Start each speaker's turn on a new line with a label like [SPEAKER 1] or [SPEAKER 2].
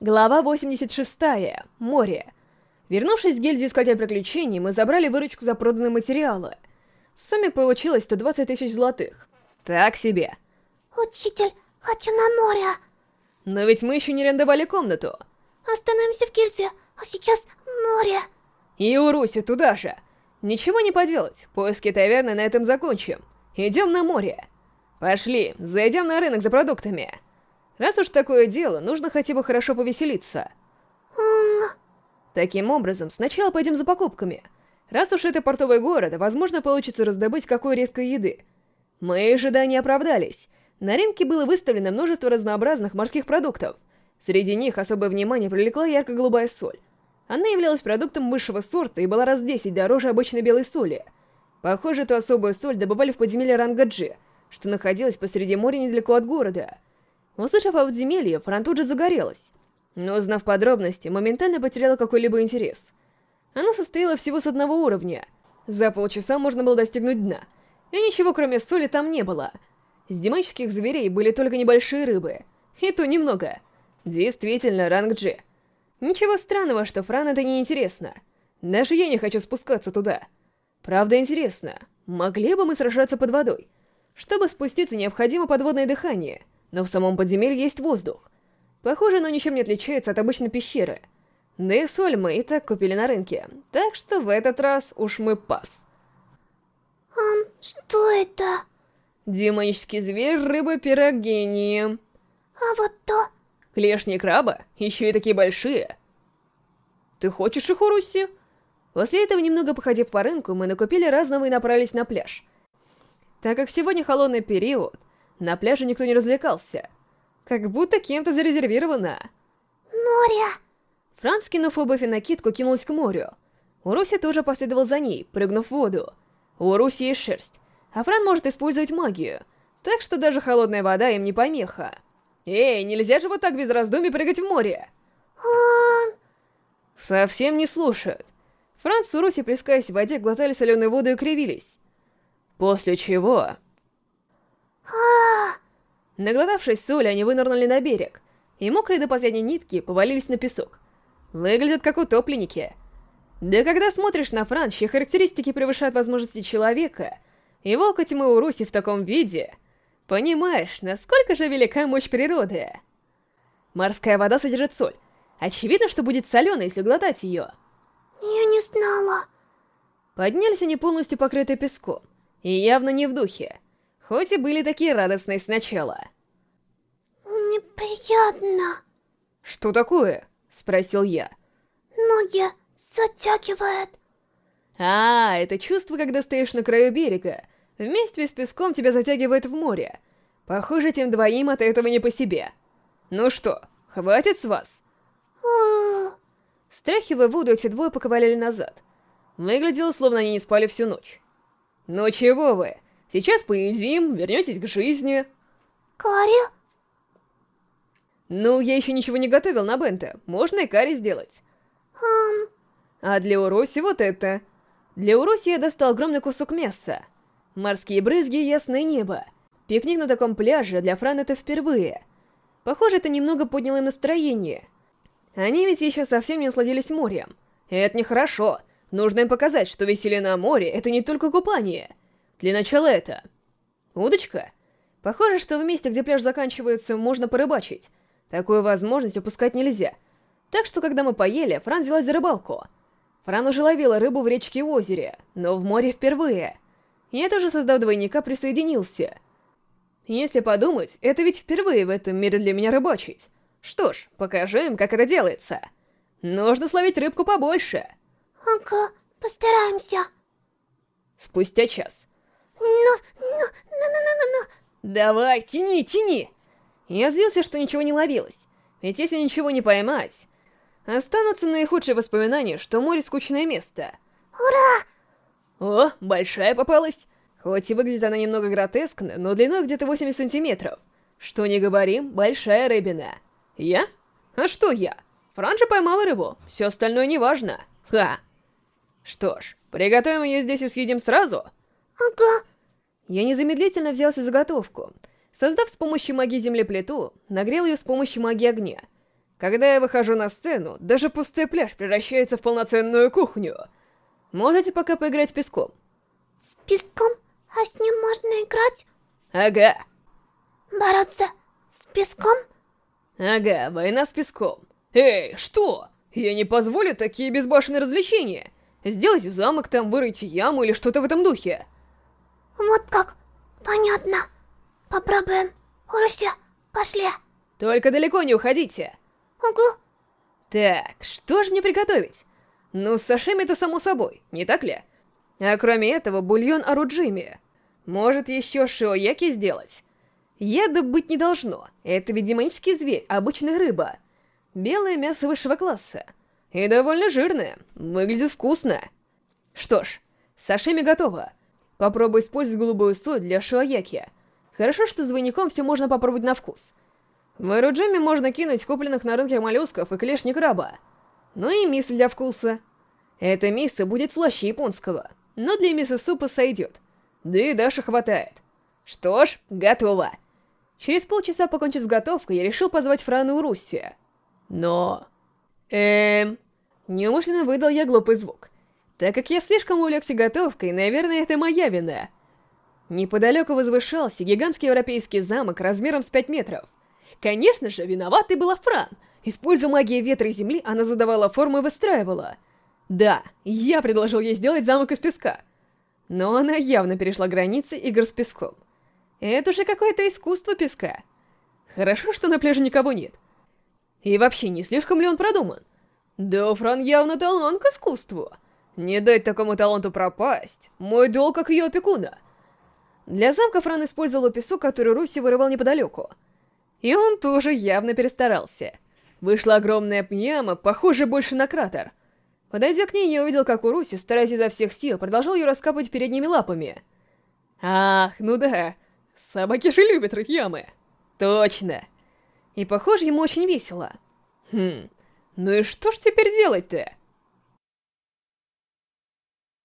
[SPEAKER 1] Глава 86. Море. Вернувшись в гильдию искателя приключений, мы забрали выручку за проданные материалы. В сумме получилось 120 тысяч золотых. Так себе.
[SPEAKER 2] Учитель, хочу на море.
[SPEAKER 1] Но ведь мы еще не арендовали комнату.
[SPEAKER 2] Остановимся в гильдии, а сейчас море.
[SPEAKER 1] И у Руси туда же. Ничего не поделать, поиски таверны на этом закончим. Идем на море. Пошли, зайдем на рынок за продуктами. Раз уж такое дело, нужно хотя бы хорошо повеселиться. Таким образом, сначала пойдем за покупками. Раз уж это портовый город, возможно, получится раздобыть какой редкой еды. Мои ожидания оправдались. На рынке было выставлено множество разнообразных морских продуктов. Среди них особое внимание привлекла ярко-голубая соль. Она являлась продуктом высшего сорта и была раз в 10 дороже обычной белой соли. Похоже, эту особую соль добывали в подземелье Рангаджи, что находилось посреди моря недалеко от города. Услышав о подземелье, Фран тут же загорелась. Но узнав подробности, моментально потеряла какой-либо интерес. Оно состояло всего с одного уровня. За полчаса можно было достигнуть дна. И ничего кроме соли там не было. С демонических зверей были только небольшие рыбы. И то немного. Действительно, ранг G. Ничего странного, что Фран это не интересно. Даже я не хочу спускаться туда. Правда интересно, могли бы мы сражаться под водой? Чтобы спуститься, необходимо подводное дыхание, но в самом подземелье есть воздух. Похоже, оно ничем не отличается от обычной пещеры. Да и соль мы и так купили на рынке, так что в этот раз уж мы пас.
[SPEAKER 2] Ам, что это?
[SPEAKER 1] Демонический зверь рыба-пирогения.
[SPEAKER 2] А вот то...
[SPEAKER 1] Клешни краба? Еще и такие большие. Ты хочешь их, Уруси? После этого, немного походив по рынку, мы накупили разного и направились на пляж. Так как сегодня холодный период, на пляже никто не развлекался. Как будто кем-то зарезервировано.
[SPEAKER 2] Море!
[SPEAKER 1] Франц, скинув обувь и накидку, кинулась к морю. Уруси тоже последовал за ней, прыгнув в воду. У Уруси есть шерсть, а Фран может использовать магию, так что даже холодная вода им не помеха. Эй, нельзя же вот так без раздумий прыгать в море!
[SPEAKER 2] Он...
[SPEAKER 1] Совсем не слушают. Франц и Руси, плескаясь в воде, глотали соленую воду и кривились. После чего...
[SPEAKER 2] А,
[SPEAKER 1] Наглотавшись соли, они вынырнули на берег, и мокрые до последней нитки повалились на песок. Выглядят как утопленники. Да когда смотришь на Франц, чьи характеристики превышают возможности человека, и волка тьмы у Руси в таком виде, понимаешь, насколько же велика мощь природы. Морская вода содержит соль. Очевидно, что будет соленой, если глотать ее.
[SPEAKER 2] я не знала.
[SPEAKER 1] Поднялись они полностью покрытые песком, и явно не в духе, хоть и были такие радостные сначала.
[SPEAKER 2] Неприятно.
[SPEAKER 1] «Что такое?» — спросил я.
[SPEAKER 2] Ноги затягивает.
[SPEAKER 1] А, это чувство, когда стоишь на краю берега. Вместе с песком тебя затягивает в море. Похоже, тем двоим от этого не по себе. Ну что, хватит с вас? Стряхивая воду, эти двое поковыляли назад. Выглядело, словно они не спали всю ночь. Ну чего вы? Сейчас поедим, вернетесь к жизни.
[SPEAKER 2] Кари?
[SPEAKER 1] Ну, я еще ничего не готовил на бенте. Можно и карри сделать.
[SPEAKER 2] Ам,
[SPEAKER 1] А для Уроси вот это. Для Уроси я достал огромный кусок мяса. Морские брызги и ясное небо. Пикник на таком пляже для Фран это впервые. Похоже, это немного подняло им настроение. Они ведь еще совсем не насладились морем. И это нехорошо. Нужно им показать, что веселье на море — это не только купание. Для начала это... Удочка? Похоже, что в месте, где пляж заканчивается, можно порыбачить. Такую возможность упускать нельзя. Так что, когда мы поели, Фран взялась за рыбалку. Фран уже ловила рыбу в речке и озере, но в море впервые. Я тоже, создав двойника, присоединился. Если подумать, это ведь впервые в этом мире для меня рыбачить. Что ж, покажи им, как это делается. Нужно словить рыбку побольше.
[SPEAKER 2] ага, постараемся.
[SPEAKER 1] Спустя час.
[SPEAKER 2] Но, но, но, но, но, но.
[SPEAKER 1] Давай, тяни, тяни! Я злился, что ничего не ловилось. Ведь если ничего не поймать, останутся наихудшие воспоминания, что море скучное место.
[SPEAKER 2] Ура!
[SPEAKER 1] О, большая попалась. Хоть и выглядит она немного гротескно, но длиной где-то 80 сантиметров. Что не говорим, большая рыбина. Я? А что я? Франжа поймала рыбу, все остальное неважно. Ха! Что ж, приготовим ее здесь и съедим сразу?
[SPEAKER 2] Ага,
[SPEAKER 1] Я незамедлительно взялся за готовку. Создав с помощью магии землеплиту, нагрел ее с помощью магии огня. Когда я выхожу на сцену, даже пустой пляж превращается в полноценную кухню. Можете пока поиграть с песком.
[SPEAKER 2] С песком? А с ним можно играть?
[SPEAKER 1] Ага.
[SPEAKER 2] Бороться с песком?
[SPEAKER 1] Ага, война с песком. Эй, что? Я не позволю такие безбашенные развлечения. Сделайте замок там, выройте яму или что-то в этом духе.
[SPEAKER 2] Вот как. Понятно. Попробуем. Уруся, пошли.
[SPEAKER 1] Только далеко не уходите.
[SPEAKER 2] Угу.
[SPEAKER 1] Так, что же мне приготовить? Ну, с сашими это само собой, не так ли? А кроме этого, бульон аруджими. Может, еще шиояки сделать? Яда быть не должно. Это ведь демонический зверь, обычная рыба. Белое мясо высшего класса. И довольно жирное. Выглядит вкусно. Что ж, сашими готово. Попробуй использовать голубую соль для шиояки. Хорошо, что с двойником все можно попробовать на вкус. В аэроджеме можно кинуть купленных на рынке моллюсков и клешни краба. Ну и мисо для вкуса. Это мисо будет слаще японского, но для мисо-супа сойдет. Да и Даша хватает. Что ж, готово. Через полчаса, покончив с готовкой, я решил позвать Франу и Русси. Но... Эм... Неумышленно выдал я глупый звук. Так как я слишком увлекся готовкой, наверное, это моя вина. Неподалеку возвышался гигантский европейский замок размером с 5 метров. Конечно же, виноватой была Фран. Используя магию ветра и земли, она задавала форму и выстраивала. Да, я предложил ей сделать замок из песка. Но она явно перешла границы игр с песком. Это же какое-то искусство песка. Хорошо, что на пляже никого нет. И вообще, не слишком ли он продуман? Да, Фран явно талант к искусству. Не дать такому таланту пропасть. Мой долг как ее опекуна. Для замка Фран использовал песок, который Руси вырывал неподалеку. И он тоже явно перестарался. Вышла огромная яма, похожая больше на кратер. Подойдя к ней, я увидел, как Уруси, стараясь изо всех сил, продолжал ее раскапывать передними лапами. Ах, ну да, собаки же любят рыть ямы. Точно. И похоже, ему очень весело. Хм, ну и что ж теперь делать-то?